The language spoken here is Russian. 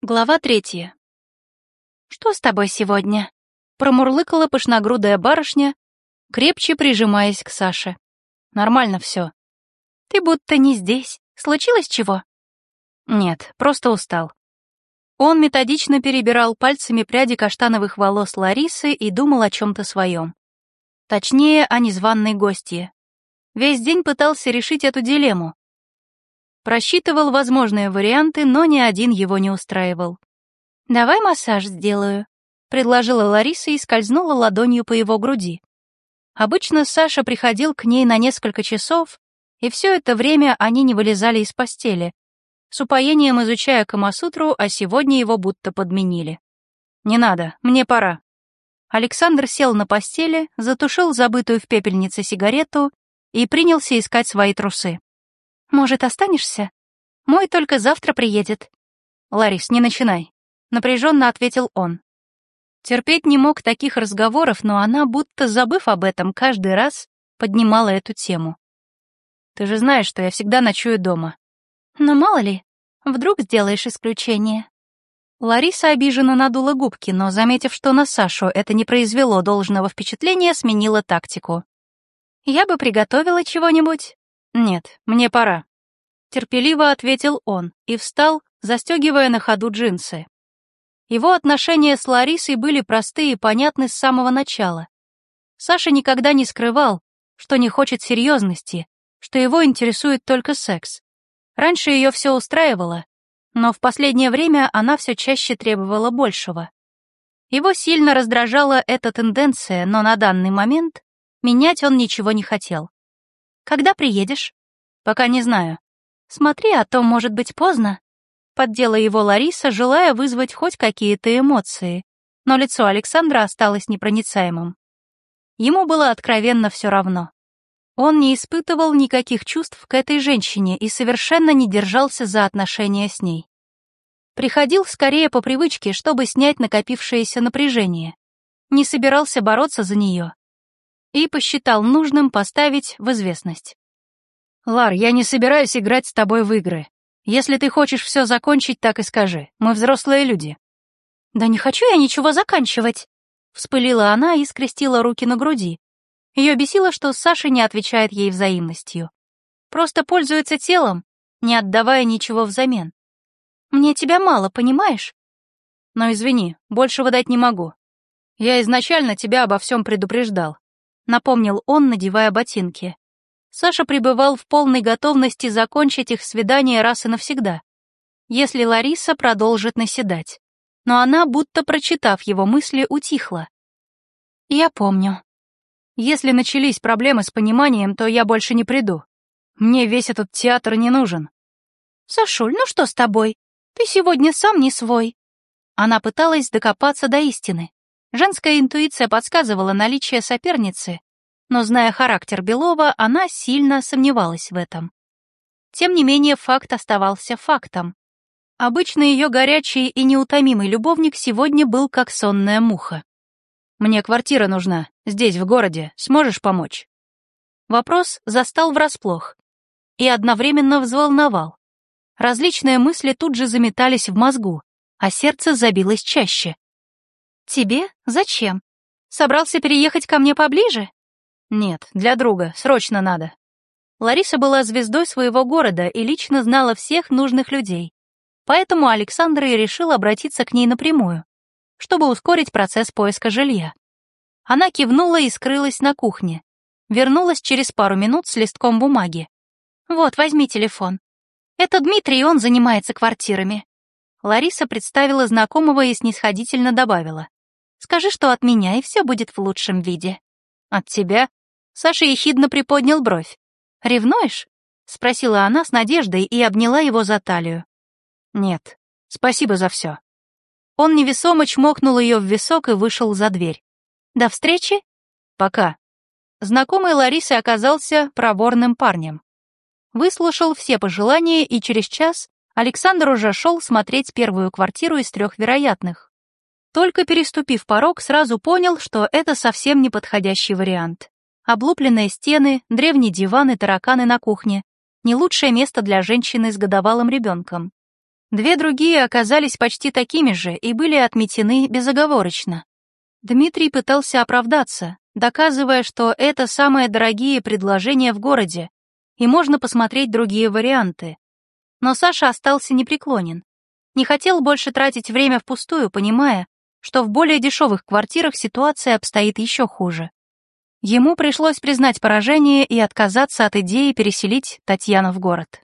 Глава третья. «Что с тобой сегодня?» — промурлыкала пышногрудая барышня, крепче прижимаясь к Саше. «Нормально все. Ты будто не здесь. Случилось чего?» «Нет, просто устал». Он методично перебирал пальцами пряди каштановых волос Ларисы и думал о чем-то своем. Точнее, о незваной гостье. Весь день пытался решить эту дилемму. Просчитывал возможные варианты, но ни один его не устраивал. «Давай массаж сделаю», — предложила Лариса и скользнула ладонью по его груди. Обычно Саша приходил к ней на несколько часов, и все это время они не вылезали из постели, с упоением изучая Камасутру, а сегодня его будто подменили. «Не надо, мне пора». Александр сел на постели, затушил забытую в пепельнице сигарету и принялся искать свои трусы. Может, останешься? Мой только завтра приедет. Ларис, не начинай. Напряженно ответил он. Терпеть не мог таких разговоров, но она, будто забыв об этом, каждый раз поднимала эту тему. Ты же знаешь, что я всегда ночую дома. Но мало ли, вдруг сделаешь исключение. Лариса обиженно надула губки, но, заметив, что на Сашу это не произвело должного впечатления, сменила тактику. «Я бы приготовила чего-нибудь. «Нет, мне пора», — терпеливо ответил он и встал, застегивая на ходу джинсы. Его отношения с Ларисой были простые и понятны с самого начала. Саша никогда не скрывал, что не хочет серьезности, что его интересует только секс. Раньше ее все устраивало, но в последнее время она все чаще требовала большего. Его сильно раздражала эта тенденция, но на данный момент менять он ничего не хотел. Когда приедешь? Пока не знаю. Смотри, а то может быть поздно. Поддела его Лариса, желая вызвать хоть какие-то эмоции, но лицо Александра осталось непроницаемым. Ему было откровенно все равно. Он не испытывал никаких чувств к этой женщине и совершенно не держался за отношения с ней. Приходил скорее по привычке, чтобы снять накопившееся напряжение. Не собирался бороться за нее, и посчитал нужным поставить в известность. «Лар, я не собираюсь играть с тобой в игры. Если ты хочешь все закончить, так и скажи. Мы взрослые люди». «Да не хочу я ничего заканчивать», — вспылила она и скрестила руки на груди. Ее бесило, что Саша не отвечает ей взаимностью. Просто пользуется телом, не отдавая ничего взамен. «Мне тебя мало, понимаешь?» «Но извини, больше выдать не могу. Я изначально тебя обо всем предупреждал напомнил он, надевая ботинки. Саша пребывал в полной готовности закончить их свидание раз и навсегда, если Лариса продолжит наседать. Но она, будто прочитав его мысли, утихла. «Я помню. Если начались проблемы с пониманием, то я больше не приду. Мне весь этот театр не нужен». «Сашуль, ну что с тобой? Ты сегодня сам не свой». Она пыталась докопаться до истины. Женская интуиция подсказывала наличие соперницы, но, зная характер Белова, она сильно сомневалась в этом. Тем не менее, факт оставался фактом. Обычно ее горячий и неутомимый любовник сегодня был как сонная муха. «Мне квартира нужна, здесь, в городе. Сможешь помочь?» Вопрос застал врасплох и одновременно взволновал. Различные мысли тут же заметались в мозгу, а сердце забилось чаще. «Тебе? Зачем? Собрался переехать ко мне поближе?» «Нет, для друга, срочно надо». Лариса была звездой своего города и лично знала всех нужных людей. Поэтому Александр и решил обратиться к ней напрямую, чтобы ускорить процесс поиска жилья. Она кивнула и скрылась на кухне. Вернулась через пару минут с листком бумаги. «Вот, возьми телефон. Это Дмитрий, он занимается квартирами». Лариса представила знакомого и снисходительно добавила. Скажи, что от меня, и все будет в лучшем виде. От тебя? Саша ехидно приподнял бровь. Ревнуешь? Спросила она с надеждой и обняла его за талию. Нет, спасибо за все. Он невесомо чмокнул ее в висок и вышел за дверь. До встречи? Пока. Знакомый Ларисы оказался проворным парнем. Выслушал все пожелания, и через час Александр уже шел смотреть первую квартиру из трех вероятных. Только переступив порог, сразу понял, что это совсем не подходящий вариант. Облупленные стены, древний диван и тараканы на кухне — не лучшее место для женщины с годовалым ребенком. Две другие оказались почти такими же и были отметены безоговорочно. Дмитрий пытался оправдаться, доказывая, что это самые дорогие предложения в городе, и можно посмотреть другие варианты. Но Саша остался непреклонен. Не хотел больше тратить время впустую, понимая, что в более дешевых квартирах ситуация обстоит еще хуже. Ему пришлось признать поражение и отказаться от идеи переселить Татьяну в город.